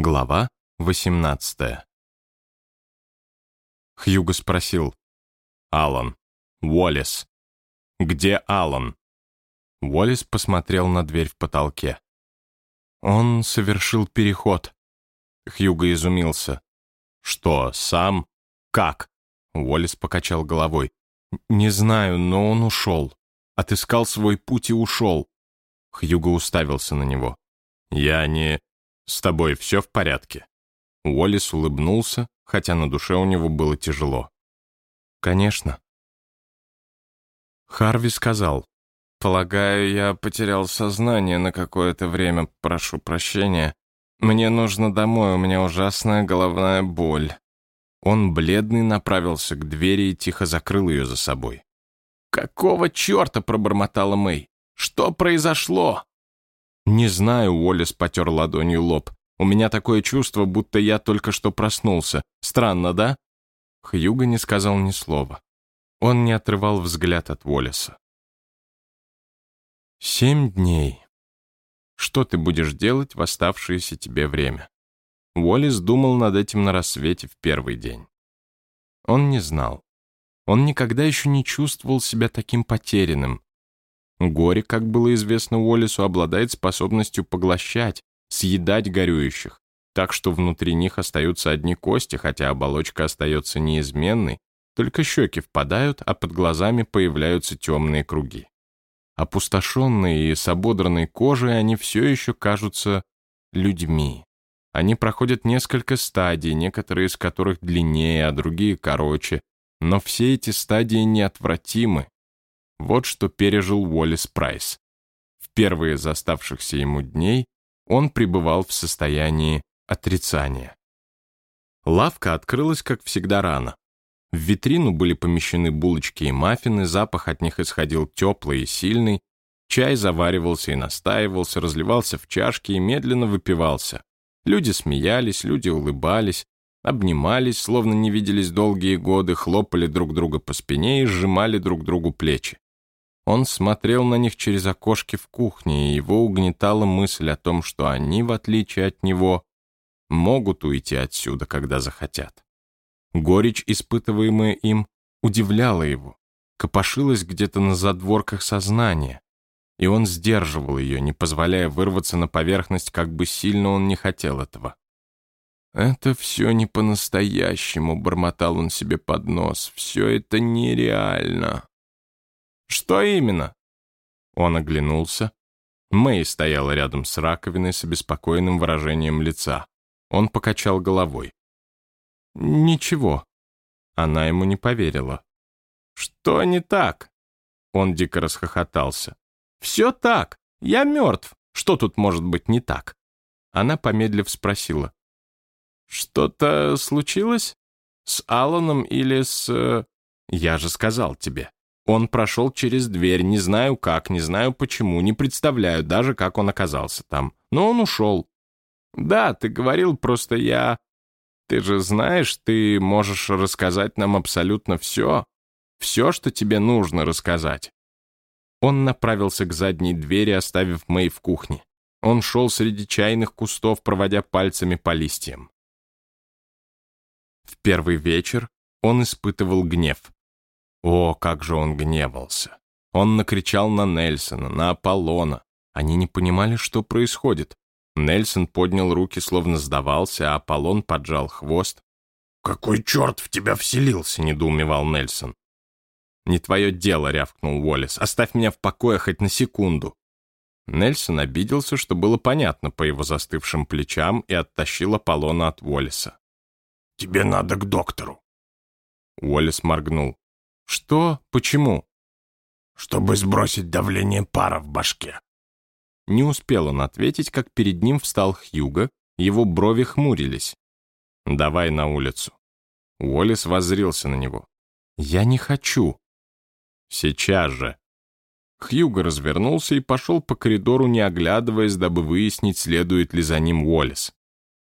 Глава 18 Хьюго спросил. «Алан, Уоллес, где Алан?» Уоллес посмотрел на дверь в потолке. «Он совершил переход». Хьюго изумился. «Что, сам? Как?» Уоллес покачал головой. «Не знаю, но он ушел. Отыскал свой путь и ушел». Хьюго уставился на него. «Я не...» «С тобой все в порядке?» Уоллес улыбнулся, хотя на душе у него было тяжело. «Конечно». Харви сказал, «Полагаю, я потерял сознание на какое-то время, прошу прощения. Мне нужно домой, у меня ужасная головная боль». Он, бледный, направился к двери и тихо закрыл ее за собой. «Какого черта?» — пробормотала Мэй. «Что произошло?» «Не знаю», — Уоллес потер ладонью лоб. «У меня такое чувство, будто я только что проснулся. Странно, да?» Хьюго не сказал ни слова. Он не отрывал взгляд от Уоллеса. «Семь дней. Что ты будешь делать в оставшееся тебе время?» Уоллес думал над этим на рассвете в первый день. Он не знал. Он никогда еще не чувствовал себя таким потерянным, Горе, как было известно Уоллесу, обладает способностью поглощать, съедать горюющих, так что внутри них остаются одни кости, хотя оболочка остается неизменной, только щеки впадают, а под глазами появляются темные круги. Опустошенные и с ободранной кожей они все еще кажутся людьми. Они проходят несколько стадий, некоторые из которых длиннее, а другие короче, но все эти стадии неотвратимы, вот что пережил Уоллес Прайс. В первые из оставшихся ему дней он пребывал в состоянии отрицания. Лавка открылась, как всегда, рано. В витрину были помещены булочки и маффины, запах от них исходил теплый и сильный, чай заваривался и настаивался, разливался в чашки и медленно выпивался. Люди смеялись, люди улыбались, обнимались, словно не виделись долгие годы, хлопали друг друга по спине и сжимали друг другу плечи. Он смотрел на них через окошки в кухне, и его угнетала мысль о том, что они, в отличие от него, могут уйти отсюда, когда захотят. Горечь, испытываемая им, удивляла его, копошилась где-то на задворках сознания, и он сдерживал ее, не позволяя вырваться на поверхность, как бы сильно он не хотел этого. «Это все не по-настоящему», — бормотал он себе под нос, — «все это нереально». «Что именно?» Он оглянулся. Мэй стояла рядом с раковиной с обеспокоенным выражением лица. Он покачал головой. «Ничего». Она ему не поверила. «Что не так?» Он дико расхохотался. «Все так. Я мертв. Что тут может быть не так?» Она, помедлив, спросила. «Что-то случилось? С Алланом или с...» э, «Я же сказал тебе. Он прошел через дверь, не знаю как, не знаю почему, не представляю даже, как он оказался там. Но он ушел. Да, ты говорил, просто я... Ты же знаешь, ты можешь рассказать нам абсолютно все. Все, что тебе нужно рассказать. Он направился к задней двери, оставив Мэй в кухне. Он шел среди чайных кустов, проводя пальцами по листьям. В первый вечер он испытывал гнев. О, как же он гневался. Он накричал на Нельсона, на Аполлона. Они не понимали, что происходит. Нельсон поднял руки, словно сдавался, а Аполлон поджал хвост. «Какой черт в тебя вселился?» — недоумевал Нельсон. «Не твое дело», — рявкнул Уоллес. «Оставь меня в покое хоть на секунду». Нельсон обиделся, что было понятно по его застывшим плечам, и оттащил Аполлона от Уоллеса. «Тебе надо к доктору». Уоллес моргнул. «Что? Почему?» «Чтобы сбросить давление пара в башке». Не успел он ответить, как перед ним встал Хьюго, его брови хмурились. «Давай на улицу». Уоллес воззрился на него. «Я не хочу». «Сейчас же». Хьюго развернулся и пошел по коридору, не оглядываясь, дабы выяснить, следует ли за ним Уоллес.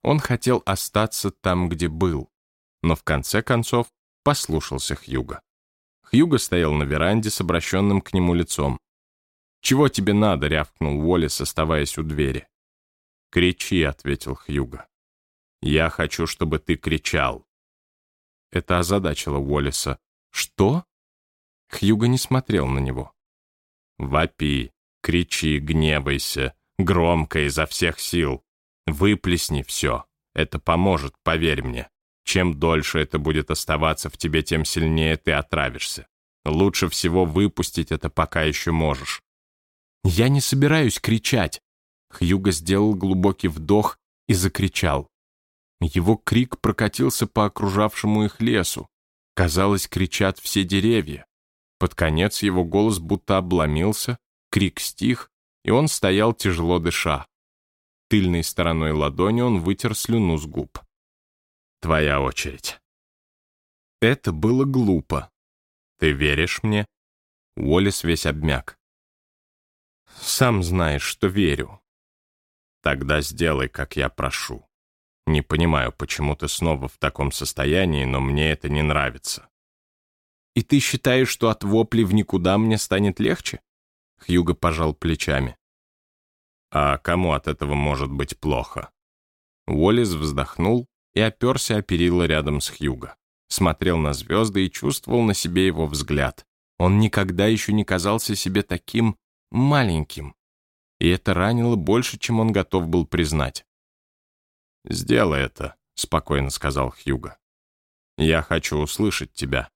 Он хотел остаться там, где был, но в конце концов послушался Хьюга. Хьюго стоял на веранде с обращенным к нему лицом. «Чего тебе надо?» — рявкнул Уоллес, оставаясь у двери. «Кричи», — ответил Хьюго. Я хочу, чтобы ты кричал». Это озадачило Уоллеса. «Что?» Хьюго не смотрел на него. «Вопи, кричи, гневайся, громко изо всех сил. Выплесни все. Это поможет, поверь мне. Чем дольше это будет оставаться в тебе, тем сильнее ты отравишься. Лучше всего выпустить это, пока еще можешь. Я не собираюсь кричать. Хьюго сделал глубокий вдох и закричал. Его крик прокатился по окружавшему их лесу. Казалось, кричат все деревья. Под конец его голос будто обломился, крик стих, и он стоял тяжело дыша. Тыльной стороной ладони он вытер слюну с губ. «Твоя очередь». Это было глупо. «Ты веришь мне?» Уоллес весь обмяк. «Сам знаешь, что верю». «Тогда сделай, как я прошу. Не понимаю, почему ты снова в таком состоянии, но мне это не нравится». «И ты считаешь, что от вопли в никуда мне станет легче?» Хьюго пожал плечами. А кому от этого может быть плохо? Уоллес вздохнул и оперся о перила рядом с Хьюго. Смотрел на звезды и чувствовал на себе его взгляд. Он никогда еще не казался себе таким маленьким. И это ранило больше, чем он готов был признать. «Сделай это», — спокойно сказал Хьюго. «Я хочу услышать тебя».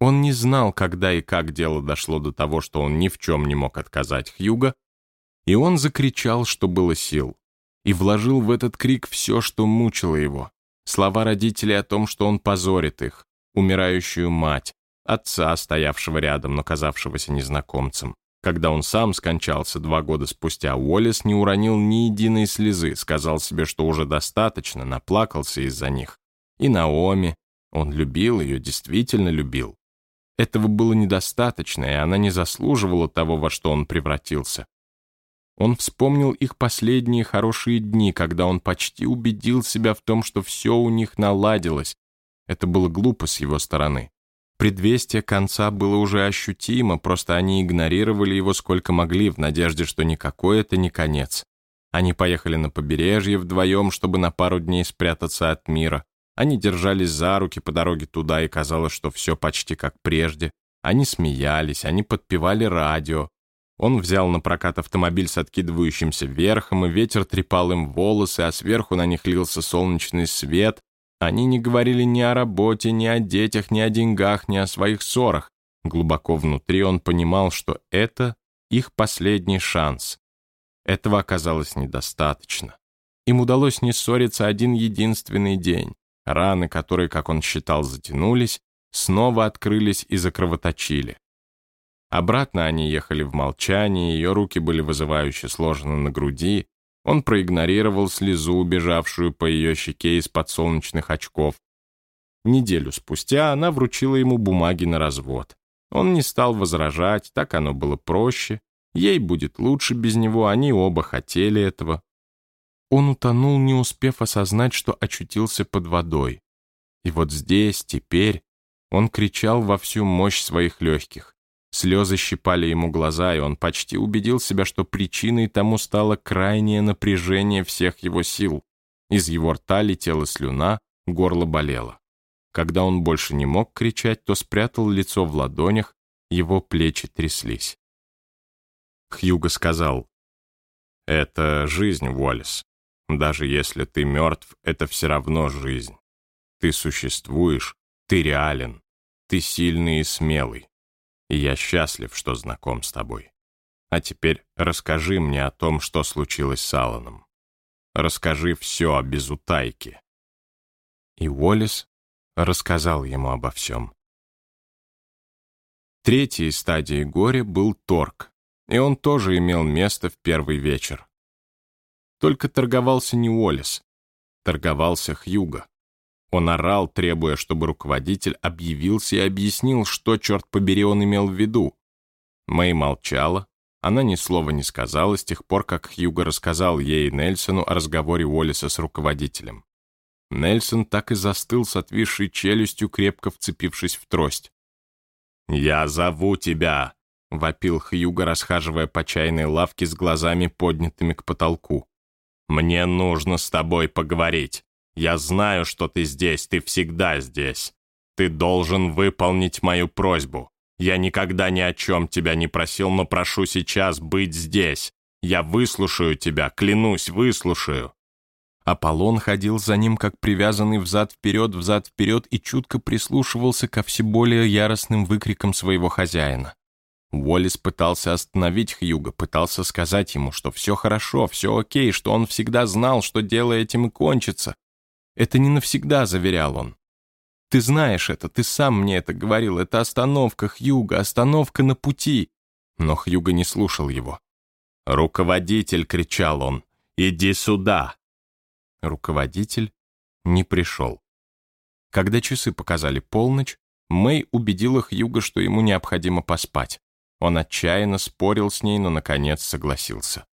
Он не знал, когда и как дело дошло до того, что он ни в чем не мог отказать Хьюго, и он закричал, что было сил, и вложил в этот крик все, что мучило его. Слова родителей о том, что он позорит их, умирающую мать, отца, стоявшего рядом, но казавшегося незнакомцем. Когда он сам скончался два года спустя, Уоллес не уронил ни единой слезы, сказал себе, что уже достаточно, наплакался из-за них. И Наоми, он любил ее, действительно любил. Этого было недостаточно, и она не заслуживала того, во что он превратился. Он вспомнил их последние хорошие дни, когда он почти убедил себя в том, что все у них наладилось. Это было глупо с его стороны. Предвестие конца было уже ощутимо, просто они игнорировали его сколько могли, в надежде, что никакой это не конец. Они поехали на побережье вдвоем, чтобы на пару дней спрятаться от мира. Они держались за руки по дороге туда, и казалось, что все почти как прежде. Они смеялись, они подпевали радио, он взял на прокат автомобиль с откидывающимся верхом, и ветер трепал им волосы, а сверху на них лился солнечный свет. Они не говорили ни о работе, ни о детях, ни о деньгах, ни о своих ссорах. Глубоко внутри он понимал, что это их последний шанс. Этого оказалось недостаточно. Им удалось не ссориться один единственный день. Раны, которые, как он считал, затянулись, снова открылись и закровоточили. Обратно они ехали в молчании, ее руки были вызывающе сложены на груди. Он проигнорировал слезу, убежавшую по ее щеке из-под солнечных очков. Неделю спустя она вручила ему бумаги на развод. Он не стал возражать, так оно было проще. Ей будет лучше без него, они оба хотели этого. Он утонул, не успев осознать, что очутился под водой. И вот здесь, теперь, он кричал во всю мощь своих легких. Слезы щипали ему глаза, и он почти убедил себя, что причиной тому стало крайнее напряжение всех его сил. Из его рта летела слюна, горло болело. Когда он больше не мог кричать, то спрятал лицо в ладонях, его плечи тряслись. Хьюго сказал, «Это жизнь, Уоллес. Даже если ты мертв, это все равно жизнь. Ты существуешь, ты реален, ты сильный и смелый и я счастлив, что знаком с тобой. А теперь расскажи мне о том, что случилось с Алланом. Расскажи все без утайки». И Уоллес рассказал ему обо всем. Третьей стадией горя был торг, и он тоже имел место в первый вечер. Только торговался не Уоллес, торговался Хьюго. Он орал, требуя, чтобы руководитель объявился и объяснил, что, черт побери, он имел в виду. Мэй молчала. Она ни слова не сказала с тех пор, как Хьюго рассказал ей и Нельсону о разговоре Уоллеса с руководителем. Нельсон так и застыл с отвисшей челюстью, крепко вцепившись в трость. «Я зову тебя!» — вопил Хьюго, расхаживая по чайной лавке с глазами, поднятыми к потолку. «Мне нужно с тобой поговорить. Я знаю, что ты здесь, ты всегда здесь. Ты должен выполнить мою просьбу. Я никогда ни о чем тебя не просил, но прошу сейчас быть здесь. Я выслушаю тебя, клянусь, выслушаю». Аполлон ходил за ним, как привязанный взад-вперед, взад-вперед и чутко прислушивался ко все более яростным выкрикам своего хозяина. Уоллес пытался остановить Хьюга, пытался сказать ему, что все хорошо, все окей, что он всегда знал, что дело этим и кончится. Это не навсегда, заверял он. Ты знаешь это, ты сам мне это говорил, это остановка, Хьюга, остановка на пути. Но Хьюга не слушал его. «Руководитель!» — кричал он. «Иди сюда!» Руководитель не пришел. Когда часы показали полночь, Мэй убедила Хьюга, что ему необходимо поспать. Он отчаянно спорил с ней, но, наконец, согласился.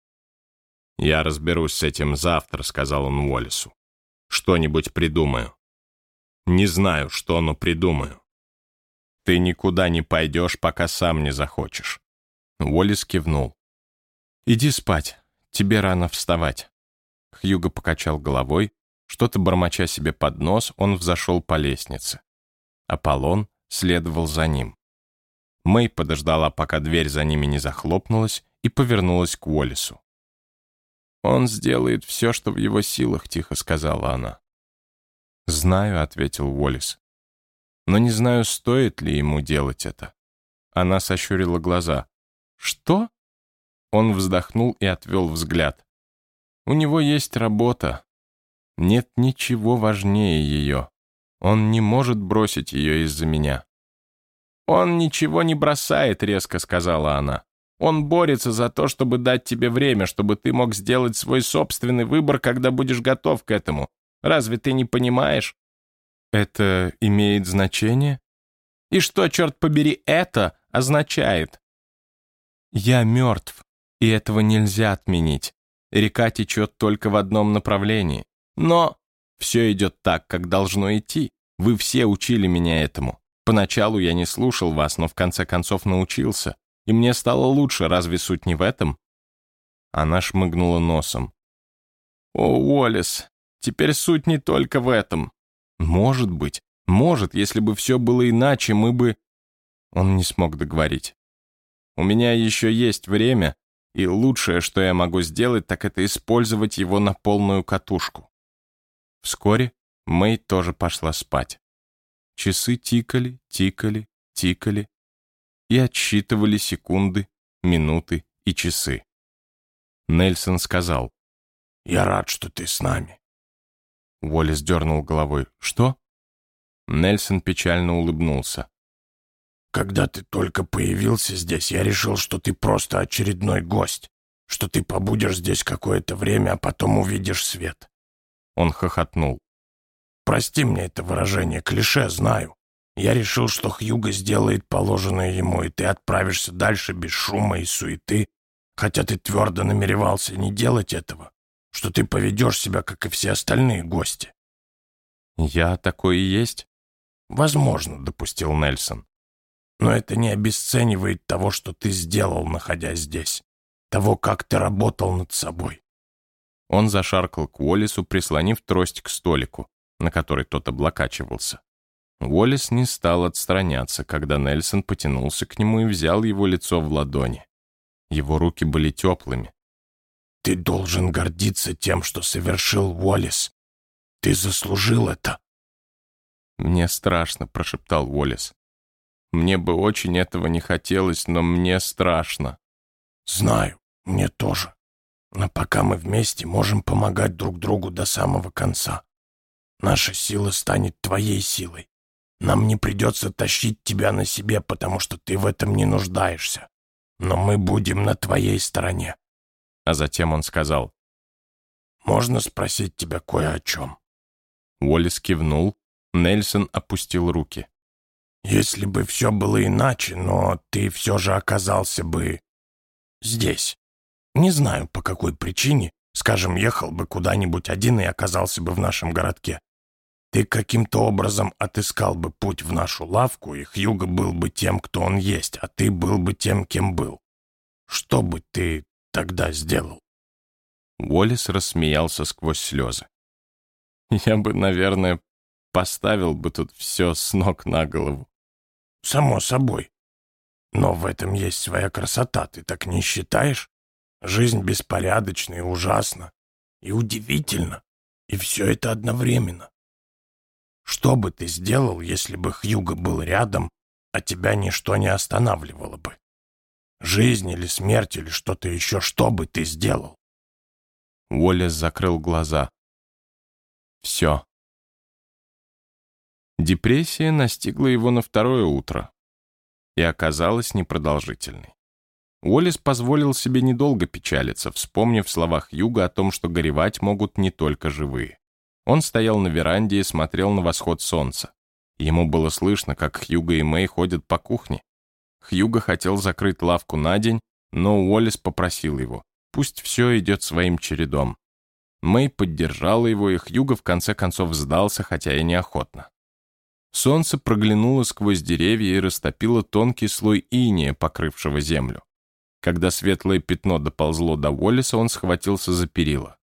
«Я разберусь с этим завтра», — сказал он Уоллесу. «Что-нибудь придумаю». «Не знаю, что, но придумаю». «Ты никуда не пойдешь, пока сам не захочешь». Уоллес кивнул. «Иди спать, тебе рано вставать». Хьюго покачал головой, что-то бормоча себе под нос, он взошел по лестнице. Аполлон следовал за ним. Мэй подождала, пока дверь за ними не захлопнулась, и повернулась к Уоллесу. «Он сделает все, что в его силах», — тихо сказала она. «Знаю», — ответил Уоллес. «Но не знаю, стоит ли ему делать это». Она сощурила глаза. «Что?» Он вздохнул и отвел взгляд. У него есть работа. Нет ничего важнее ее. Он не может бросить ее из-за меня. «Он ничего не бросает», — резко сказала она. «Он борется за то, чтобы дать тебе время, чтобы ты мог сделать свой собственный выбор, когда будешь готов к этому. Разве ты не понимаешь?» «Это имеет значение?» «И что, черт побери, это означает?» «Я мертв и этого нельзя отменить. Река течет только в одном направлении. Но все идет так, как должно идти. Вы все учили меня этому. Поначалу я не слушал вас, но в конце концов научился. И мне стало лучше, разве суть не в этом?» Она шмыгнула носом. «О, Уоллес, теперь суть не только в этом. Может быть, может, если бы все было иначе, мы бы...» Он не смог договорить. «У меня еще есть время, и лучшее, что я могу сделать, так это использовать его на полную катушку. Вскоре Мэй тоже пошла спать. Часы тикали, тикали, тикали и отсчитывали секунды, минуты и часы. Нельсон сказал, «Я рад, что ты с нами». Уоллес дернул головой. «Что?» Нельсон печально улыбнулся. Когда ты только появился здесь, я решил, что ты просто очередной гость, что ты побудешь здесь какое-то время, а потом увидишь свет». Он хохотнул. «Прости мне это выражение, клише, знаю. Я решил, что Хьюго сделает положенное ему, и ты отправишься дальше без шума и суеты, хотя ты твердо намеревался не делать этого, что ты поведешь себя, как и все остальные гости». «Я такой и есть?» «Возможно», — допустил Нельсон. Но это не обесценивает того, что ты сделал, находясь здесь. Того, как ты работал над собой. Он зашаркал к Уоллесу, прислонив трость к столику, на который тот облокачивался. Уоллес не стал отстраняться, когда Нельсон потянулся к нему и взял его лицо в ладони. Его руки были теплыми. «Ты должен гордиться тем, что совершил Уоллес. Ты заслужил это». «Мне страшно», — прошептал Уоллес. Мне бы очень этого не хотелось, но мне страшно. Знаю, мне тоже. Но пока мы вместе, можем помогать друг другу до самого конца. Наша сила станет твоей силой. Нам не придется тащить тебя на себе, потому что ты в этом не нуждаешься. Но мы будем на твоей стороне. А затем он сказал, «Можно спросить тебя кое о чем?» Уоллес кивнул, Нельсон опустил руки. Если бы все было иначе, но ты все же оказался бы здесь. Не знаю, по какой причине, скажем, ехал бы куда-нибудь один и оказался бы в нашем городке. Ты каким-то образом отыскал бы путь в нашу лавку, и Хьюго был бы тем, кто он есть, а ты был бы тем, кем был. Что бы ты тогда сделал?» Уоллес рассмеялся сквозь слезы. Я бы, наверное, поставил бы тут все с ног на голову. Само собой. Но в этом есть своя красота, ты так не считаешь? Жизнь беспорядочна и ужасна, и удивительна, и все это одновременно. Что бы ты сделал, если бы Хьюго был рядом, а тебя ничто не останавливало бы? Жизнь или смерть или что-то еще, что бы ты сделал? Уоллес закрыл глаза. Все. Депрессия настигла его на второе утро и оказалась непродолжительной. Уоллес позволил себе недолго печалиться, вспомнив в словах Юга о том, что горевать могут не только живые. Он стоял на веранде и смотрел на восход солнца. Ему было слышно, как Хьюга и Мэй ходят по кухне. Хьюга хотел закрыть лавку на день, но Уоллес попросил его, пусть все идет своим чередом. Мэй поддержала его, и Хьюга в конце концов сдался, хотя и неохотно. Солнце проглянуло сквозь деревья и растопило тонкий слой иния, покрывшего землю. Когда светлое пятно доползло до Уоллеса, он схватился за перила.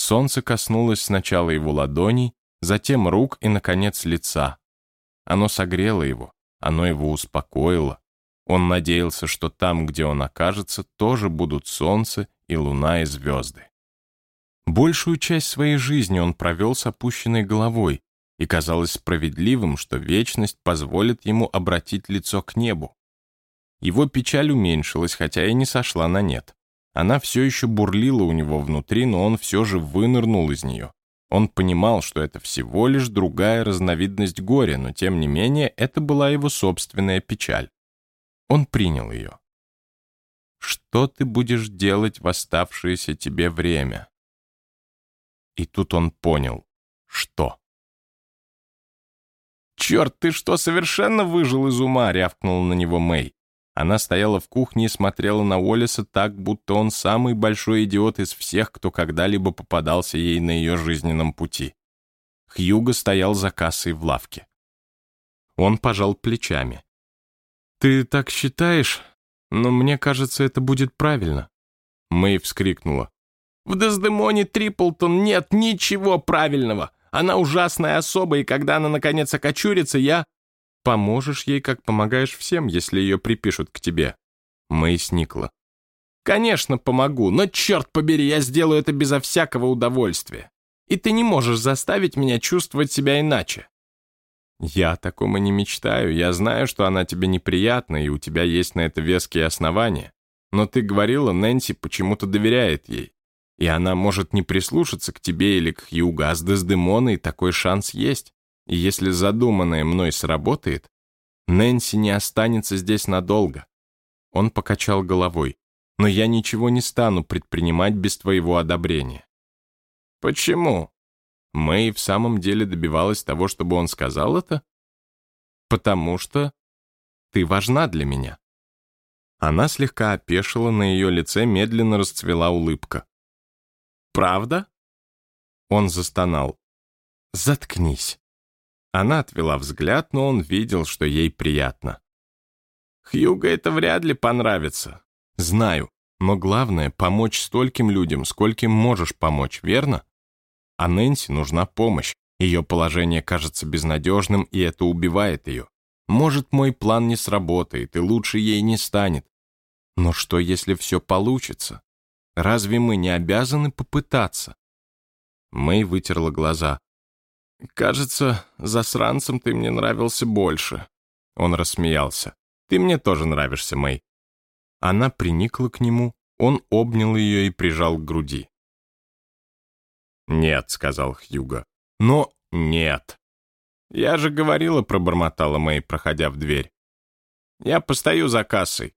Солнце коснулось сначала его ладоней, затем рук и, наконец, лица. Оно согрело его, оно его успокоило. Он надеялся, что там, где он окажется, тоже будут солнце и луна и звезды. Большую часть своей жизни он провел с опущенной головой, и казалось справедливым, что вечность позволит ему обратить лицо к небу. Его печаль уменьшилась, хотя и не сошла на нет. Она все еще бурлила у него внутри, но он все же вынырнул из нее. Он понимал, что это всего лишь другая разновидность горя, но тем не менее это была его собственная печаль. Он принял ее. «Что ты будешь делать в оставшееся тебе время?» И тут он понял, что. «Черт, ты что, совершенно выжил из ума?» — рявкнула на него Мэй. Она стояла в кухне и смотрела на Уоллеса так, будто он самый большой идиот из всех, кто когда-либо попадался ей на ее жизненном пути. Хьюго стоял за кассой в лавке. Он пожал плечами. «Ты так считаешь? Но мне кажется, это будет правильно». Мэй вскрикнула. «В Дездемоне Триплтон нет ничего правильного. Она ужасная особа, и когда она, наконец, окочурится, я... Поможешь ей, как помогаешь всем, если ее припишут к тебе. Мэй сникла. Конечно, помогу, но, черт побери, я сделаю это безо всякого удовольствия. И ты не можешь заставить меня чувствовать себя иначе. Я о таком и не мечтаю. Я знаю, что она тебе неприятна, и у тебя есть на это веские основания. Но ты говорила, Нэнси почему-то доверяет ей и она может не прислушаться к тебе или к Хьюга, а с Дездемоной такой шанс есть. И если задуманное мной сработает, Нэнси не останется здесь надолго. Он покачал головой. Но я ничего не стану предпринимать без твоего одобрения. Почему? Мэй в самом деле добивалась того, чтобы он сказал это? Потому что ты важна для меня. Она слегка опешила, на ее лице медленно расцвела улыбка. Правда?» Он застонал. «Заткнись». Она отвела взгляд, но он видел, что ей приятно. «Хьюго это вряд ли понравится». «Знаю, но главное — помочь стольким людям, скольким можешь помочь, верно? А Нэнси нужна помощь. Ее положение кажется безнадежным, и это убивает ее. Может, мой план не сработает, и лучше ей не станет. Но что, если все получится? Разве мы не обязаны попытаться?» Мэй вытерла глаза. «Кажется, засранцем ты мне нравился больше». Он рассмеялся. «Ты мне тоже нравишься, Мэй». Она приникла к нему, он обнял ее и прижал к груди. «Нет», — сказал Хьюго. «Но нет». «Я же говорила», — пробормотала Мэй, проходя в дверь. «Я постою за кассой.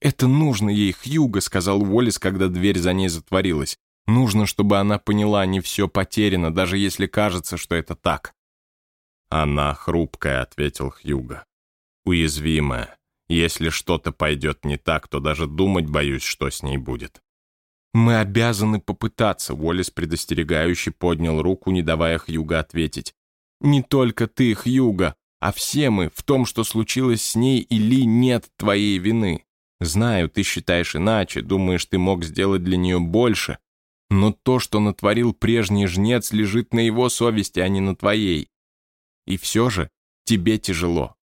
«Это нужно ей, Хьюго», — сказал Уоллес, когда дверь за ней затворилась. «Нужно, чтобы она поняла, не все потеряно, даже если кажется, что это так». «Она хрупкая», — ответил Хьюго. «Уязвимая. Если что-то пойдет не так, то даже думать боюсь, что с ней будет». «Мы обязаны попытаться», — Уоллес предостерегающе поднял руку, не давая Хьюго ответить. «Не только ты, Хьюго, а все мы, в том, что случилось с ней и Ли, нет твоей вины. Знаю, ты считаешь иначе, думаешь, ты мог сделать для нее больше. Но то, что натворил прежний жнец, лежит на его совести, а не на твоей. И все же тебе тяжело.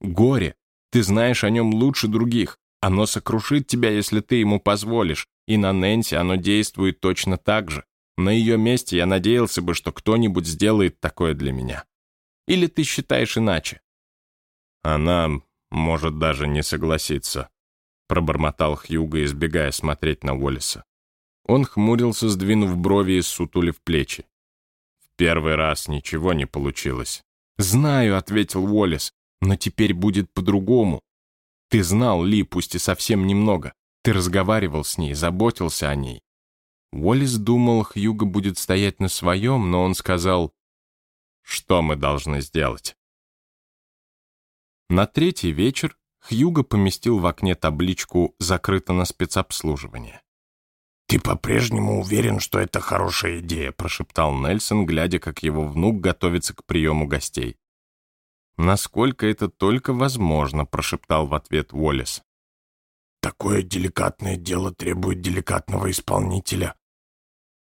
Горе, ты знаешь о нем лучше других. Оно сокрушит тебя, если ты ему позволишь, и на Нэнси оно действует точно так же. На ее месте я надеялся бы, что кто-нибудь сделает такое для меня. Или ты считаешь иначе? Она может даже не согласиться, пробормотал Хьюго, избегая смотреть на Уоллеса. Он хмурился, сдвинув брови и сутулив плечи. В первый раз ничего не получилось. «Знаю», — ответил Уоллес, — «но теперь будет по-другому. Ты знал Ли, пусть и совсем немного. Ты разговаривал с ней, заботился о ней. Уоллес думал, Хьюго будет стоять на своем, но он сказал, «Что мы должны сделать?» На третий вечер Хьюго поместил в окне табличку «Закрыто на спецобслуживание». «Ты по-прежнему уверен, что это хорошая идея?» прошептал Нельсон, глядя, как его внук готовится к приему гостей. «Насколько это только возможно», прошептал в ответ Уоллес. «Такое деликатное дело требует деликатного исполнителя.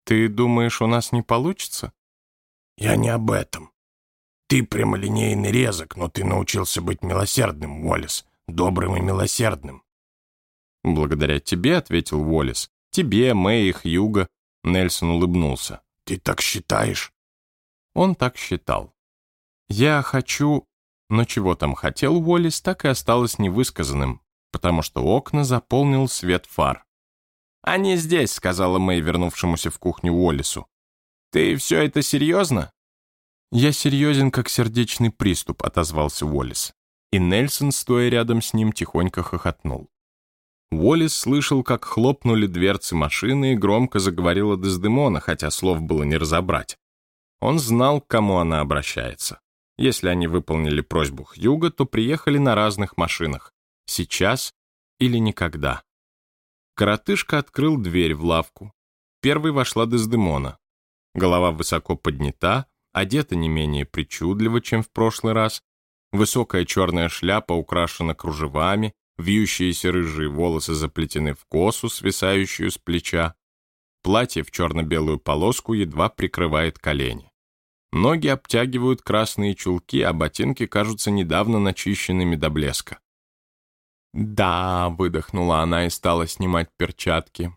«Ты думаешь, у нас не получится?» «Я не об этом. Ты прямолинейный резок, но ты научился быть милосердным, Уоллес, добрым и милосердным». «Благодаря тебе», — ответил Уоллес. «Тебе, Мэй Хьюго». Нельсон улыбнулся. «Ты так считаешь?» Он так считал. «Я хочу...» Но чего там хотел Уоллес, так и осталось невысказанным, потому что окна заполнил свет фар. «Они здесь», — сказала Мэй, вернувшемуся в кухню Уоллесу. «Ты все это серьезно?» «Я серьезен, как сердечный приступ», — отозвался Уоллес. И Нельсон, стоя рядом с ним, тихонько хохотнул. Уоллес слышал, как хлопнули дверцы машины и громко заговорила Дездемона, хотя слов было не разобрать. Он знал, к кому она обращается. Если они выполнили просьбу Хьюга, то приехали на разных машинах. Сейчас или никогда. Коротышка открыл дверь в лавку. Первой вошла Дездемона. Голова высоко поднята, одета не менее причудливо, чем в прошлый раз. Высокая черная шляпа украшена кружевами, вьющиеся рыжие волосы заплетены в косу, свисающую с плеча. Платье в черно-белую полоску едва прикрывает колени. Ноги обтягивают красные чулки, а ботинки кажутся недавно начищенными до блеска. «Да», — выдохнула она и стала снимать перчатки.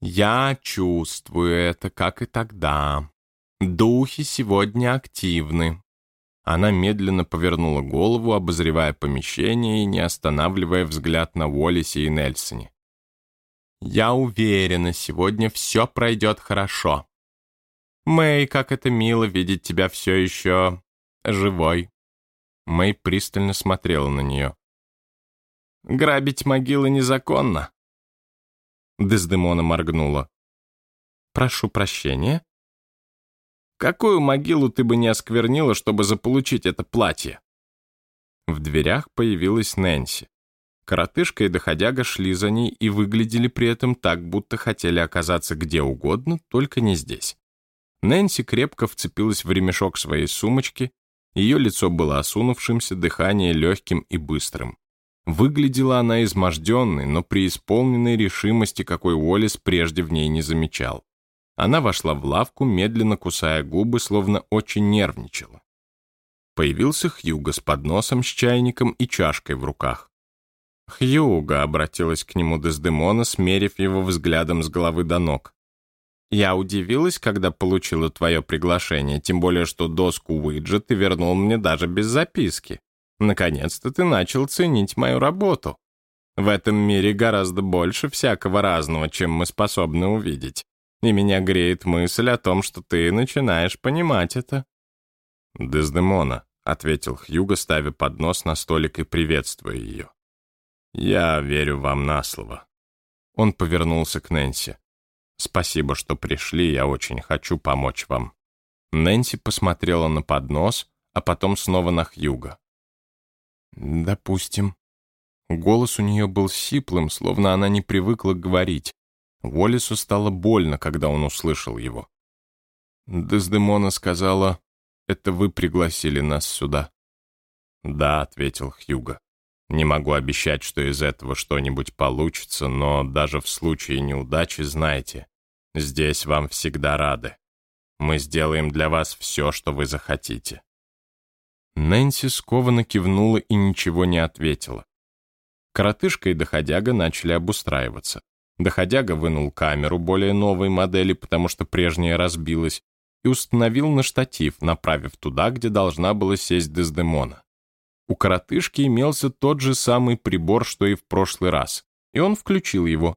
«Я чувствую это, как и тогда. Духи сегодня активны». Она медленно повернула голову, обозревая помещение и не останавливая взгляд на Уоллесе и Нельсоне. «Я уверена, сегодня все пройдет хорошо. Мэй, как это мило видеть тебя все еще живой». Мэй пристально смотрела на нее. Грабить могилы незаконно. Дездемона моргнула. Прошу прощения. Какую могилу ты бы не осквернила, чтобы заполучить это платье? В дверях появилась Нэнси. Коротышка и доходяга шли за ней и выглядели при этом так, будто хотели оказаться где угодно, только не здесь. Нэнси крепко вцепилась в ремешок своей сумочки, ее лицо было осунувшимся, дыхание легким и быстрым. Выглядела она изможденной, но при исполненной решимости, какой Уоллес прежде в ней не замечал. Она вошла в лавку, медленно кусая губы, словно очень нервничала. Появился Хьюго с подносом, с чайником и чашкой в руках. «Хьюго», — обратилась к нему Дездемона, смерив его взглядом с головы до ног. «Я удивилась, когда получила твое приглашение, тем более, что доску Уиджа ты вернул мне даже без записки. Наконец-то ты начал ценить мою работу. В этом мире гораздо больше всякого разного, чем мы способны увидеть. И меня греет мысль о том, что ты начинаешь понимать это». «Дездемона», — ответил Хьюго, ставя поднос на столик и приветствуя ее. «Я верю вам на слово». Он повернулся к Нэнси. «Спасибо, что пришли, я очень хочу помочь вам». Нэнси посмотрела на поднос, а потом снова на Хьюга. «Допустим». Голос у нее был сиплым, словно она не привыкла говорить. Уоллесу стало больно, когда он услышал его. Дездемона сказала, «Это вы пригласили нас сюда». «Да», — ответил Хьюго. «Не могу обещать, что из этого что-нибудь получится, но даже в случае неудачи, знаете, Здесь вам всегда рады. Мы сделаем для вас все, что вы захотите». Нэнси скованно кивнула и ничего не ответила. Коротышка и доходяга начали обустраиваться. Доходяга вынул камеру более новой модели, потому что прежняя разбилась, и установил на штатив, направив туда, где должна была сесть Дездемона. У коротышки имелся тот же самый прибор, что и в прошлый раз, и он включил его.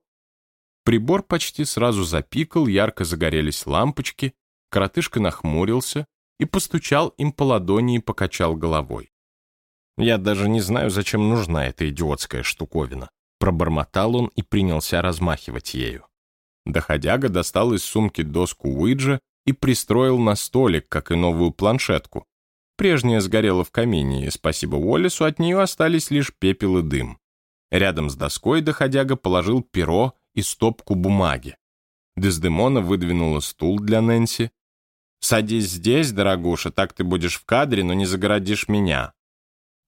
Прибор почти сразу запикал, ярко загорелись лампочки, коротышка нахмурился и постучал им по ладони и покачал головой. «Я даже не знаю, зачем нужна эта идиотская штуковина», пробормотал он и принялся размахивать ею. Доходяга достал из сумки доску Уиджа и пристроил на столик, как и новую планшетку. Прежняя сгорела в камине, и спасибо Уоллесу от нее остались лишь пепел и дым. Рядом с доской доходяга положил перо и стопку бумаги. Дездемона выдвинула стул для Нэнси. «Садись здесь, дорогуша, так ты будешь в кадре, но не загородишь меня».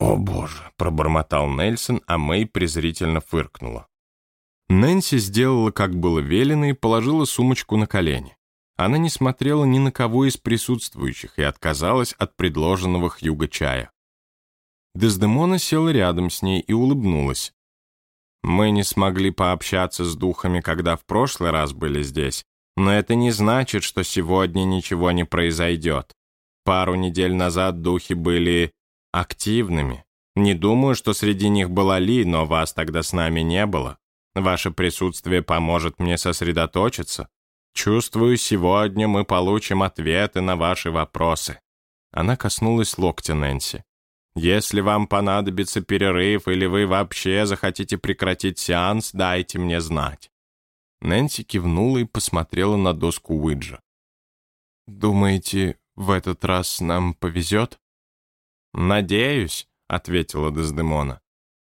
«О, боже!» — пробормотал Нельсон, а Мэй презрительно фыркнула. Нэнси сделала, как было велено, и положила сумочку на колени. Она не смотрела ни на кого из присутствующих и отказалась от предложенного Хьюга чая. Дездемона села рядом с ней и улыбнулась. Мы не смогли пообщаться с духами, когда в прошлый раз были здесь, но это не значит, что сегодня ничего не произойдет. Пару недель назад духи были активными. Не думаю, что среди них была Ли, но вас тогда с нами не было. Ваше присутствие поможет мне сосредоточиться. Чувствую, сегодня мы получим ответы на ваши вопросы». Она коснулась локтя Нэнси. Если вам понадобится перерыв или вы вообще захотите прекратить сеанс, дайте мне знать». Нэнси кивнула и посмотрела на доску Уиджа. «Думаете, в этот раз нам повезет?» «Надеюсь», — ответила Дездемона.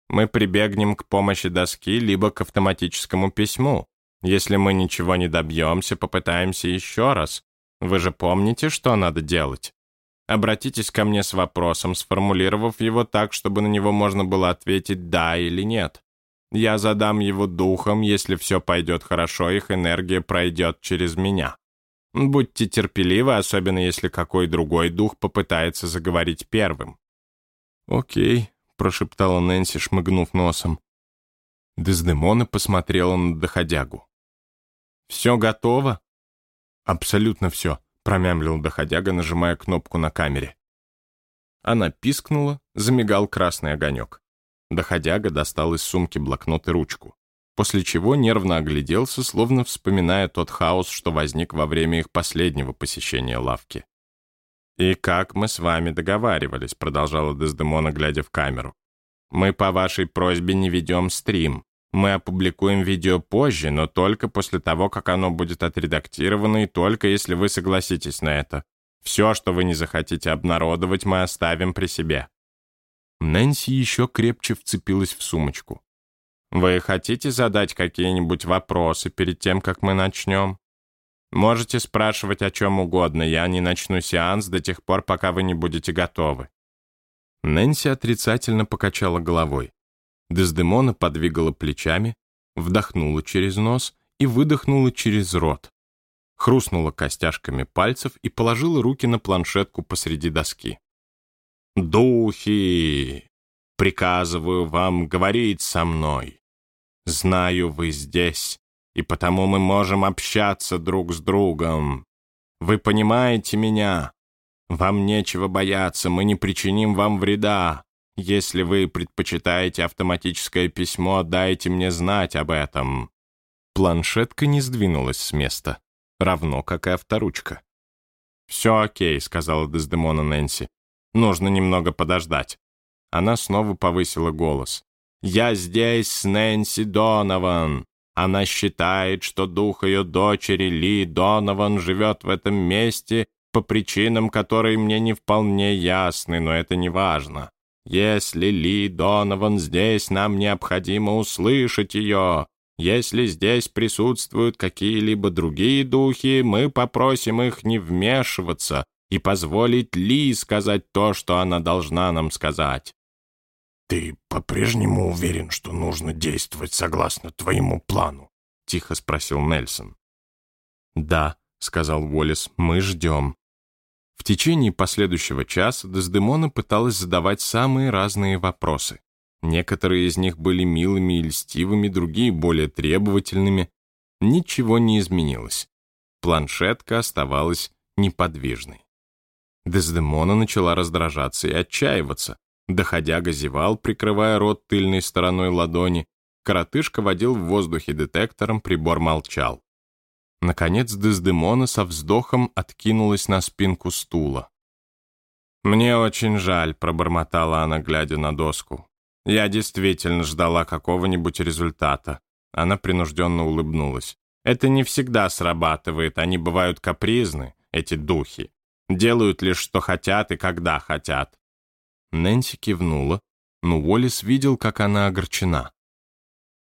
«Мы прибегнем к помощи доски либо к автоматическому письму. Если мы ничего не добьемся, попытаемся еще раз. Вы же помните, что надо делать?» Обратитесь ко мне с вопросом, сформулировав его так, чтобы на него можно было ответить «да» или «нет». Я задам его духом, если все пойдет хорошо, их энергия пройдет через меня. Будьте терпеливы, особенно если какой другой дух попытается заговорить первым. «Окей», — прошептала Нэнси, шмыгнув носом. Дездемона посмотрела на доходягу. «Все готово?» «Абсолютно все», промямлил доходяга, нажимая кнопку на камере. Она пискнула, замигал красный огонек. Доходяга достал из сумки блокнот и ручку, после чего нервно огляделся, словно вспоминая тот хаос, что возник во время их последнего посещения лавки. «И как мы с вами договаривались», — продолжала Дездемона, глядя в камеру. «Мы по вашей просьбе не ведем стрим. Мы опубликуем видео позже, но только после того, как оно будет отредактировано и только если вы согласитесь на это. Все, что вы не захотите обнародовать, мы оставим при себе». Нэнси еще крепче вцепилась в сумочку. «Вы хотите задать какие-нибудь вопросы перед тем, как мы начнем? Можете спрашивать о чем угодно, я не начну сеанс до тех пор, пока вы не будете готовы». Нэнси отрицательно покачала головой. Дездемона подвигала плечами, вдохнула через нос и выдохнула через рот. Хрустнула костяшками пальцев и положила руки на планшетку посреди доски. «Духи! Приказываю вам говорить со мной. Знаю, вы здесь, и потому мы можем общаться друг с другом. Вы понимаете меня? Вам нечего бояться, мы не причиним вам вреда. Если вы предпочитаете автоматическое письмо, дайте мне знать об этом». Планшетка не сдвинулась с места, равно как и авторучка. «Все окей», — сказала Дездемона Нэнси. «Нужно немного подождать». Она снова повысила голос. «Я здесь с Нэнси Донован. Она считает, что дух ее дочери Ли Донован живет в этом месте по причинам, которые мне не вполне ясны, но это не важно. Если Ли Донован здесь, нам необходимо услышать ее. Если здесь присутствуют какие-либо другие духи, мы попросим их не вмешиваться и позволить Ли сказать то, что она должна нам сказать». «Ты по-прежнему уверен, что нужно действовать согласно твоему плану?» — тихо спросил Нельсон. «Да», — сказал Уоллес, — «мы ждем». В течение последующего часа Дездемона пыталась задавать самые разные вопросы. Некоторые из них были милыми и льстивыми, другие более требовательными. Ничего не изменилось. Планшетка оставалась неподвижной. Дездемона начала раздражаться и отчаиваться. Доходяга зевал, прикрывая рот тыльной стороной ладони. Коротышка водил в воздухе детектором, прибор молчал. Наконец Дездемона со вздохом откинулась на спинку стула. «Мне очень жаль», — пробормотала она, глядя на доску. «Я действительно ждала какого-нибудь результата». Она принужденно улыбнулась. «Это не всегда срабатывает, они бывают капризны, эти духи. Делают лишь, что хотят и когда хотят». Нэнси кивнула, но Уоллес видел, как она огорчена.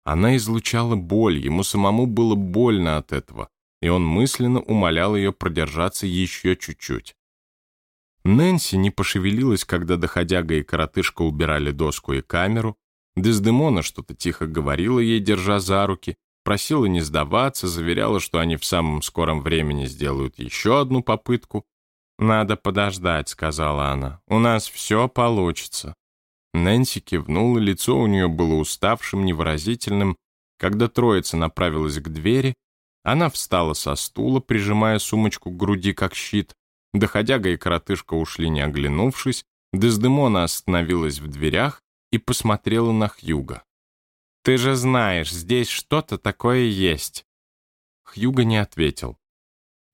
Она излучала боль, ему самому было больно от этого и он мысленно умолял ее продержаться еще чуть-чуть. Нэнси не пошевелилась, когда доходяга и коротышка убирали доску и камеру. Дездемона что-то тихо говорила ей, держа за руки, просила не сдаваться, заверяла, что они в самом скором времени сделают еще одну попытку. «Надо подождать», — сказала она. «У нас все получится». Нэнси кивнула, лицо у нее было уставшим, невыразительным. Когда троица направилась к двери, она встала со стула, прижимая сумочку к груди, как щит. Доходяга и коротышка ушли, не оглянувшись. Дездемона остановилась в дверях и посмотрела на Хьюга. «Ты же знаешь, здесь что-то такое есть». Хьюга не ответил.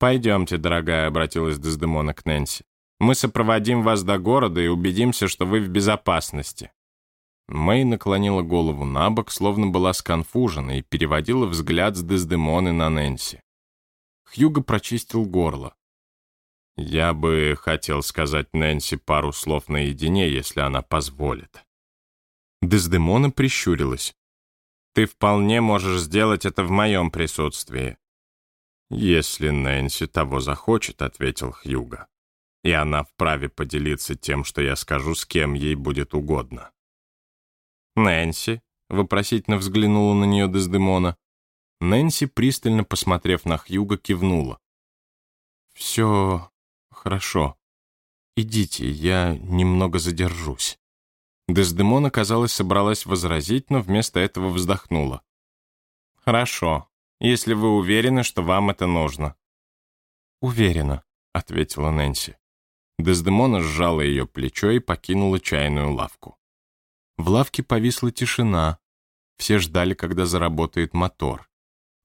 «Пойдемте, дорогая», — обратилась Дездемона к Нэнси. «Мы сопроводим вас до города и убедимся, что вы в безопасности». Мэй наклонила голову на бок, словно была сконфужена, и переводила взгляд с Дездемоны на Нэнси. Хьюго прочистил горло. «Я бы хотел сказать Нэнси пару слов наедине, если она позволит». Дездемона прищурилась. «Ты вполне можешь сделать это в моем присутствии». «Если Нэнси того захочет», — ответил Хьюго. «И она вправе поделиться тем, что я скажу, с кем ей будет угодно». «Нэнси?» — вопросительно взглянула на нее Дездемона. Нэнси, пристально посмотрев на Хьюга, кивнула. «Все хорошо. Идите, я немного задержусь». Дездемона, казалось, собралась возразить, но вместо этого вздохнула. «Хорошо, если вы уверены, что вам это нужно». «Уверена», — ответила Нэнси. Дездемона сжала ее плечо и покинула чайную лавку. В лавке повисла тишина. Все ждали, когда заработает мотор.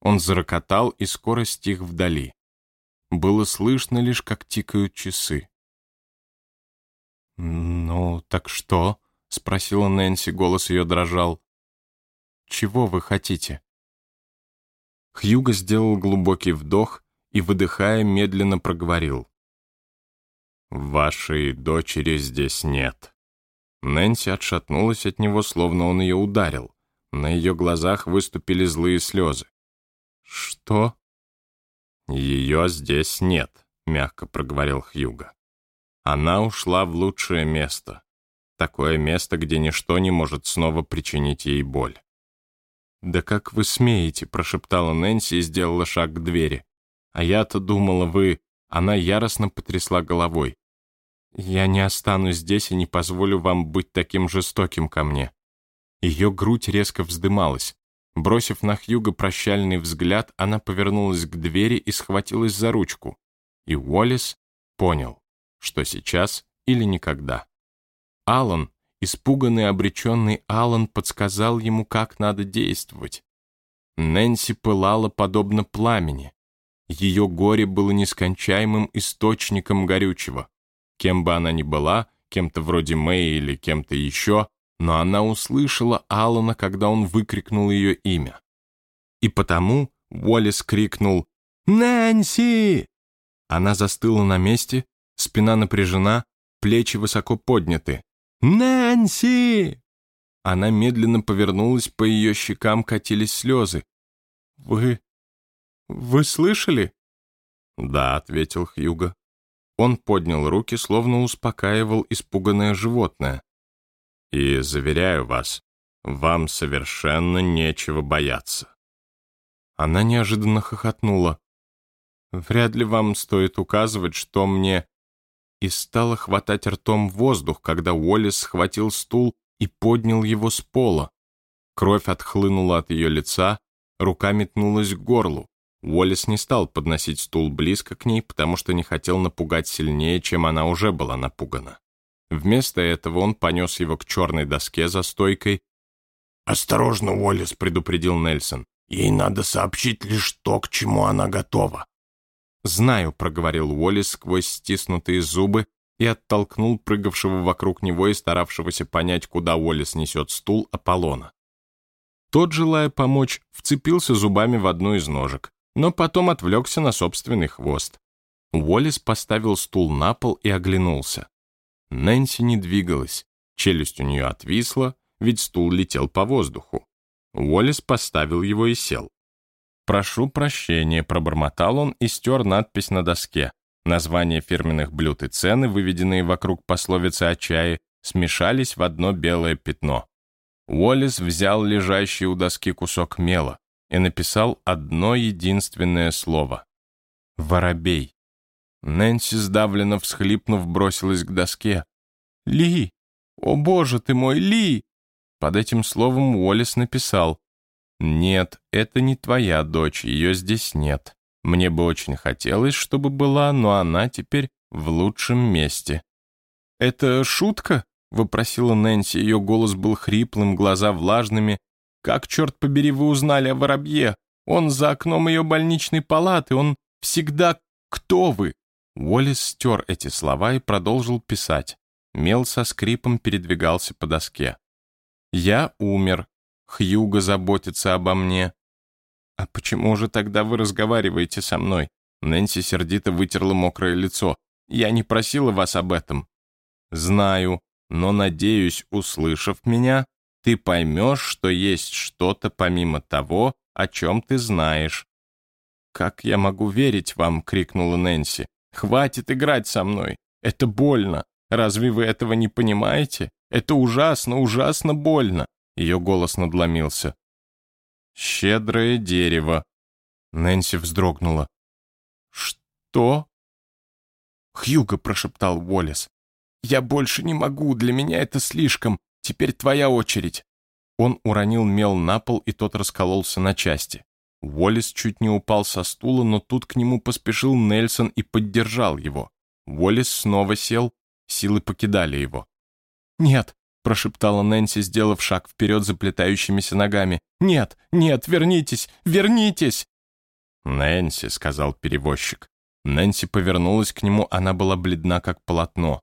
Он зарокотал и скоро стих вдали. Было слышно лишь, как тикают часы. «Ну, так что?» — спросила Нэнси, голос ее дрожал. «Чего вы хотите?» Хьюго сделал глубокий вдох и, выдыхая, медленно проговорил. «Вашей дочери здесь нет». Нэнси отшатнулась от него, словно он ее ударил. На ее глазах выступили злые слезы. «Что?» «Ее здесь нет», — мягко проговорил Хьюга. «Она ушла в лучшее место. Такое место, где ничто не может снова причинить ей боль». «Да как вы смеете?» — прошептала Нэнси и сделала шаг к двери. «А я-то думала, вы...» Она яростно потрясла головой. Я не останусь здесь и не позволю вам быть таким жестоким ко мне». Ее грудь резко вздымалась. Бросив на Хьюга прощальный взгляд, она повернулась к двери и схватилась за ручку. И Уоллес понял, что сейчас или никогда. Алан, испуганный, обреченный Алан, подсказал ему, как надо действовать. Нэнси пылала подобно пламени. Ее горе было нескончаемым источником горючего. Кем бы она ни была, кем-то вроде Мэй или кем-то еще, но она услышала Алана, когда он выкрикнул ее имя. И потому Уоллес крикнул «Нэнси!». Она застыла на месте, спина напряжена, плечи высоко подняты. «Нэнси!» Она медленно повернулась, по ее щекам катились слезы. «Вы... вы слышали?» «Да», — ответил Хьюго. Он поднял руки, словно успокаивал испуганное животное. «И, заверяю вас, вам совершенно нечего бояться». Она неожиданно хохотнула. Вряд ли вам стоит указывать, что мне...» И стала хватать ртом воздух, когда Уоллес схватил стул и поднял его с пола. Кровь отхлынула от ее лица, рука метнулась к горлу. Уоллес не стал подносить стул близко к ней, потому что не хотел напугать сильнее, чем она уже была напугана. Вместо этого он понес его к черной доске за стойкой. «Осторожно, Уоллес», — предупредил Нельсон. «Ей надо сообщить лишь то, к чему она готова». «Знаю», — проговорил Уоллес сквозь стиснутые зубы и оттолкнул прыгавшего вокруг него и старавшегося понять, куда Уоллес несет стул Аполлона. Тот, желая помочь, вцепился зубами в одну из ножек но потом отвлекся на собственный хвост. Уоллес поставил стул на пол и оглянулся. Нэнси не двигалась, челюсть у нее отвисла, ведь стул летел по воздуху. Уоллес поставил его и сел. «Прошу прощения», — пробормотал он и стер надпись на доске. Названия фирменных блюд и цены, выведенные вокруг пословицы о чае, смешались в одно белое пятно. Уоллес взял лежащий у доски кусок мела и написал одно единственное слово — «Воробей». Нэнси, сдавленно всхлипнув, бросилась к доске. «Ли! О, боже ты мой, Ли!» Под этим словом Уоллес написал «Нет, это не твоя дочь, ее здесь нет. Мне бы очень хотелось, чтобы была, но она теперь в лучшем месте». «Это шутка?» — вопросила Нэнси. Ее голос был хриплым, глаза влажными, как, черт побери, вы узнали о воробье? Он за окном ее больничной палаты, он всегда... Кто вы?» Уоллес стер эти слова и продолжил писать. Мел со скрипом передвигался по доске. «Я умер. Хьюго заботится обо мне». «А почему же тогда вы разговариваете со мной?» Нэнси сердито вытерла мокрое лицо. «Я не просила вас об этом». «Знаю, но, надеюсь, услышав меня, ты поймешь, что есть что-то помимо того, о чем ты знаешь. «Как я могу верить вам?» — крикнула Нэнси. «Хватит играть со мной. Это больно. Разве вы этого не понимаете? Это ужасно, ужасно больно». Ее голос надломился. «Щедрое дерево». Нэнси вздрогнула. «Что?» «Хьюго», — прошептал Уоллес. «Я больше не могу, для меня это слишком. Теперь твоя очередь». Он уронил мел на пол, и тот раскололся на части. Уоллес чуть не упал со стула, но тут к нему поспешил Нельсон и поддержал его. Уоллес снова сел, силы покидали его. «Нет», — прошептала Нэнси, сделав шаг вперед заплетающимися ногами. «Нет, нет, вернитесь, вернитесь!» «Нэнси», — сказал перевозчик. Нэнси повернулась к нему, она была бледна, как полотно.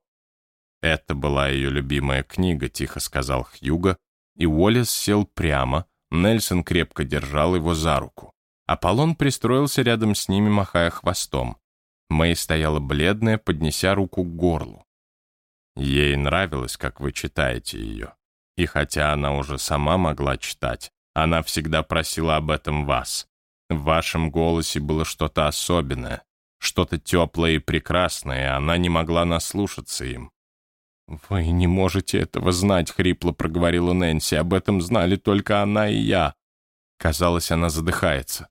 «Это была ее любимая книга», — тихо сказал Хьюго, и Уоллес сел прямо, Нельсон крепко держал его за руку. Аполлон пристроился рядом с ними, махая хвостом. Мэй стояла бледная, поднеся руку к горлу. Ей нравилось, как вы читаете ее. И хотя она уже сама могла читать, она всегда просила об этом вас. В вашем голосе было что-то особенное, что-то теплое и прекрасное, и она не могла наслушаться им. «Вы не можете этого знать», — хрипло проговорила Нэнси. «Об этом знали только она и я». Казалось, она задыхается.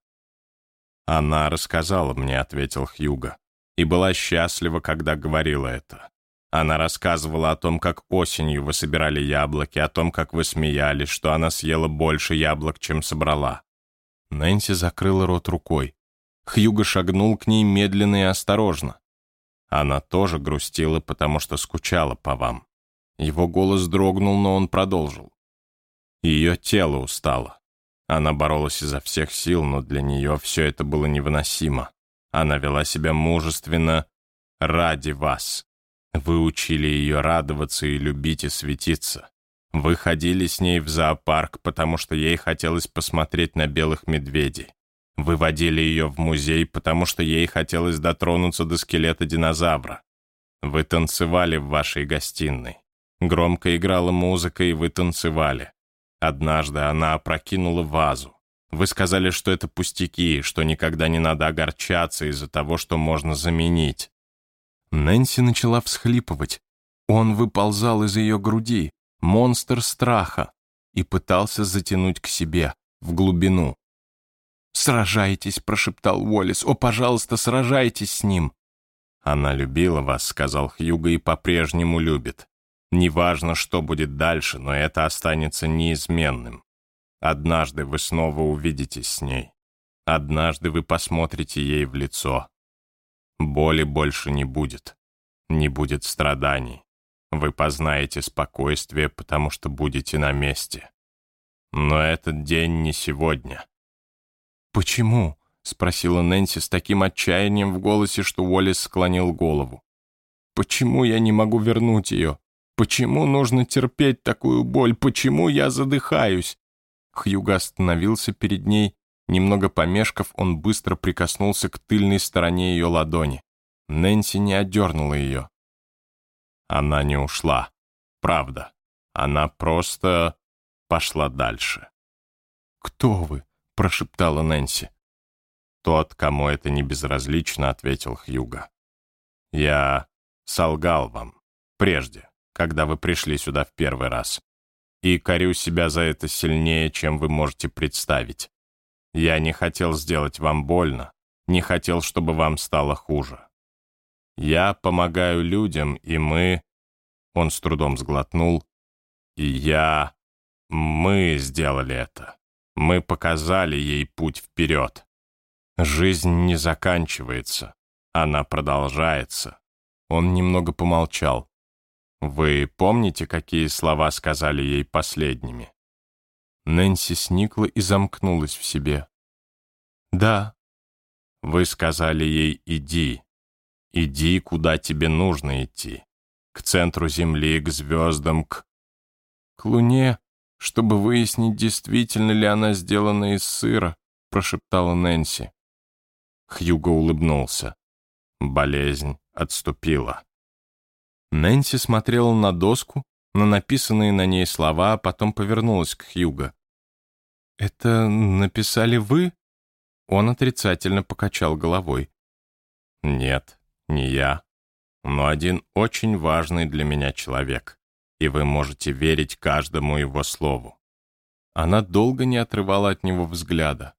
«Она рассказала мне», — ответил Хьюго, «и была счастлива, когда говорила это. Она рассказывала о том, как осенью вы собирали яблоки, о том, как вы смеялись, что она съела больше яблок, чем собрала». Нэнси закрыла рот рукой. Хьюго шагнул к ней медленно и осторожно. Она тоже грустила, потому что скучала по вам. Его голос дрогнул, но он продолжил. Ее тело устало. Она боролась изо всех сил, но для нее все это было невыносимо. Она вела себя мужественно ради вас. Вы учили ее радоваться и любить и светиться. Вы ходили с ней в зоопарк, потому что ей хотелось посмотреть на белых медведей. Вы водили ее в музей, потому что ей хотелось дотронуться до скелета динозавра. Вы танцевали в вашей гостиной. Громко играла музыка, и вы танцевали. Однажды она опрокинула вазу. Вы сказали, что это пустяки, что никогда не надо огорчаться из-за того, что можно заменить. Нэнси начала всхлипывать. Он выползал из ее груди, монстр страха, и пытался затянуть к себе, в глубину. «Сражайтесь», — прошептал Уоллес. «О, пожалуйста, сражайтесь с ним». «Она любила вас», — сказал Хьюго, — «и по-прежнему любит. Неважно, что будет дальше, но это останется неизменным. Однажды вы снова увидитесь с ней. Однажды вы посмотрите ей в лицо. Боли больше не будет. Не будет страданий. Вы познаете спокойствие, потому что будете на месте. Но этот день не сегодня. «Почему?» — спросила Нэнси с таким отчаянием в голосе, что Уоллес склонил голову. «Почему я не могу вернуть ее? Почему нужно терпеть такую боль? Почему я задыхаюсь?» Хьюго остановился перед ней. Немного помешков, он быстро прикоснулся к тыльной стороне ее ладони. Нэнси не отдернула ее. Она не ушла. Правда. Она просто пошла дальше. «Кто вы?» — прошептала Нэнси. «Тот, кому это не безразлично», — ответил Хьюго. «Я солгал вам прежде, когда вы пришли сюда в первый раз, и корю себя за это сильнее, чем вы можете представить. Я не хотел сделать вам больно, не хотел, чтобы вам стало хуже. Я помогаю людям, и мы...» Он с трудом сглотнул. «И я... мы сделали это». Мы показали ей путь вперед. Жизнь не заканчивается, она продолжается. Он немного помолчал. Вы помните, какие слова сказали ей последними? Нэнси сникла и замкнулась в себе. «Да». «Вы сказали ей «иди». Иди, куда тебе нужно идти. К центру Земли, к звездам, к...» «К Луне», чтобы выяснить, действительно ли она сделана из сыра», — прошептала Нэнси. Хьюго улыбнулся. Болезнь отступила. Нэнси смотрела на доску, на написанные на ней слова, а потом повернулась к Хьюго. «Это написали вы?» Он отрицательно покачал головой. «Нет, не я, но один очень важный для меня человек и вы можете верить каждому его слову». Она долго не отрывала от него взгляда.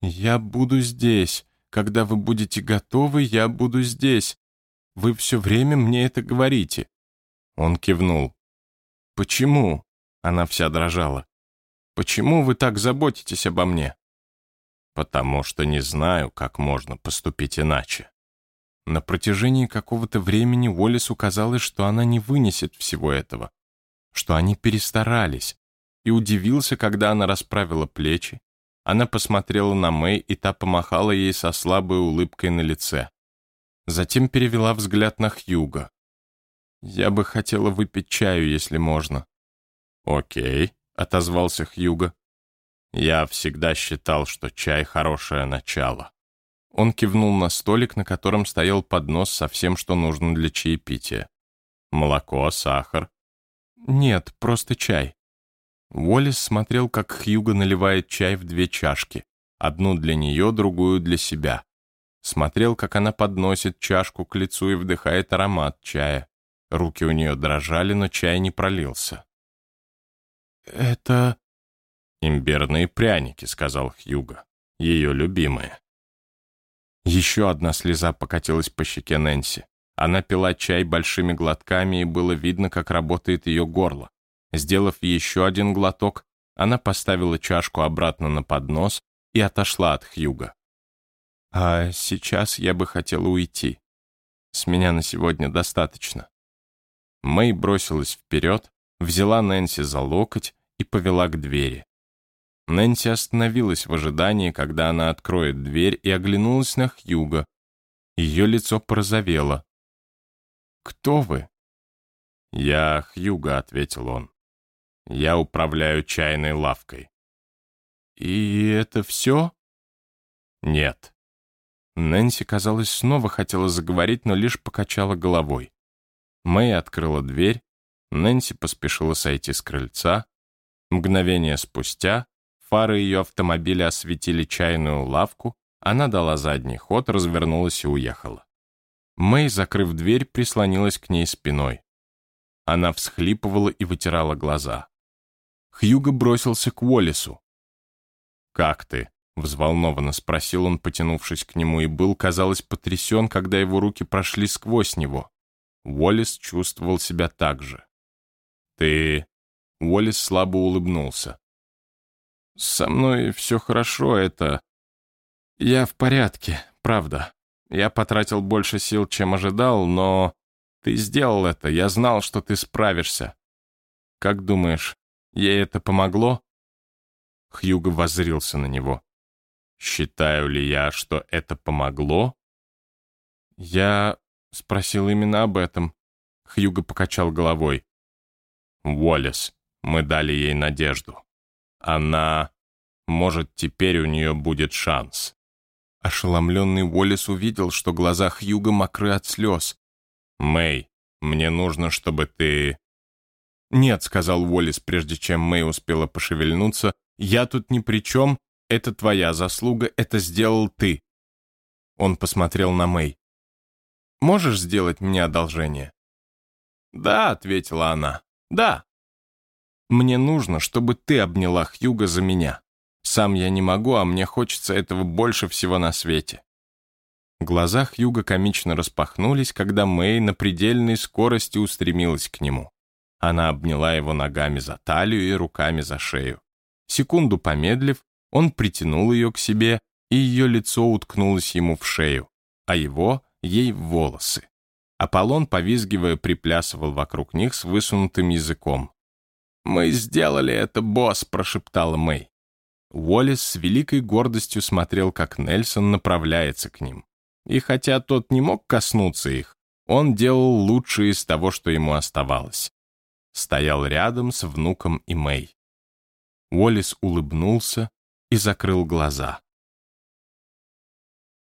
«Я буду здесь. Когда вы будете готовы, я буду здесь. Вы все время мне это говорите». Он кивнул. «Почему?» Она вся дрожала. «Почему вы так заботитесь обо мне?» «Потому что не знаю, как можно поступить иначе». На протяжении какого-то времени Уоллесу казалось, что она не вынесет всего этого, что они перестарались, и удивился, когда она расправила плечи. Она посмотрела на Мэй, и та помахала ей со слабой улыбкой на лице. Затем перевела взгляд на Хьюга. «Я бы хотела выпить чаю, если можно». «Окей», — отозвался Хьюга. «Я всегда считал, что чай — хорошее начало». Он кивнул на столик, на котором стоял поднос со всем, что нужно для чаепития. «Молоко, сахар?» «Нет, просто чай». Уоллес смотрел, как Хьюго наливает чай в две чашки. Одну для нее, другую для себя. Смотрел, как она подносит чашку к лицу и вдыхает аромат чая. Руки у нее дрожали, но чай не пролился. «Это...» «Имбирные пряники», — сказал Хьюго. «Ее любимые». Еще одна слеза покатилась по щеке Нэнси. Она пила чай большими глотками, и было видно, как работает ее горло. Сделав еще один глоток, она поставила чашку обратно на поднос и отошла от Хьюга. «А сейчас я бы хотела уйти. С меня на сегодня достаточно». Мэй бросилась вперед, взяла Нэнси за локоть и повела к двери. Нэнси остановилась в ожидании, когда она откроет дверь, и оглянулась на Хьюга. Ее лицо порозовело. «Кто вы?» «Я Хьюга», — ответил он. «Я управляю чайной лавкой». «И это все?» «Нет». Нэнси, казалось, снова хотела заговорить, но лишь покачала головой. Мэй открыла дверь, Нэнси поспешила сойти с крыльца. Мгновение спустя Фары ее автомобиля осветили чайную лавку, она дала задний ход, развернулась и уехала. Мэй, закрыв дверь, прислонилась к ней спиной. Она всхлипывала и вытирала глаза. Хьюго бросился к Уоллесу. «Как ты?» Взволнованно спросил он, потянувшись к нему, и был, казалось, потрясен, когда его руки прошли сквозь него. Уоллес чувствовал себя так же. «Ты...» Уоллес слабо улыбнулся. «Со мной все хорошо, это... Я в порядке, правда. Я потратил больше сил, чем ожидал, но ты сделал это, я знал, что ты справишься. Как думаешь, ей это помогло?» Хьюго воззрился на него. «Считаю ли я, что это помогло?» «Я спросил именно об этом». Хьюго покачал головой. «Уоллес, мы дали ей надежду. Она... Может, теперь у нее будет шанс». Ошеломленный Уоллес увидел, что глаза Хьюга мокры от слез. «Мэй, мне нужно, чтобы ты...» «Нет», — сказал Уоллес, прежде чем Мэй успела пошевельнуться, «я тут ни при чем, это твоя заслуга, это сделал ты». Он посмотрел на Мэй. «Можешь сделать мне одолжение?» «Да», — ответила она, — «да». «Мне нужно, чтобы ты обняла Хьюга за меня. Сам я не могу, а мне хочется этого больше всего на свете». Глаза Хьюга комично распахнулись, когда Мэй на предельной скорости устремилась к нему. Она обняла его ногами за талию и руками за шею. Секунду помедлив, он притянул ее к себе, и ее лицо уткнулось ему в шею, а его — ей в волосы. Аполлон, повизгивая, приплясывал вокруг них с высунутым языком. «Мы сделали это, босс!» — прошептала Мэй. Уоллес с великой гордостью смотрел, как Нельсон направляется к ним. И хотя тот не мог коснуться их, он делал лучшее из того, что ему оставалось. Стоял рядом с внуком и Мэй. Уоллес улыбнулся, и закрыл глаза.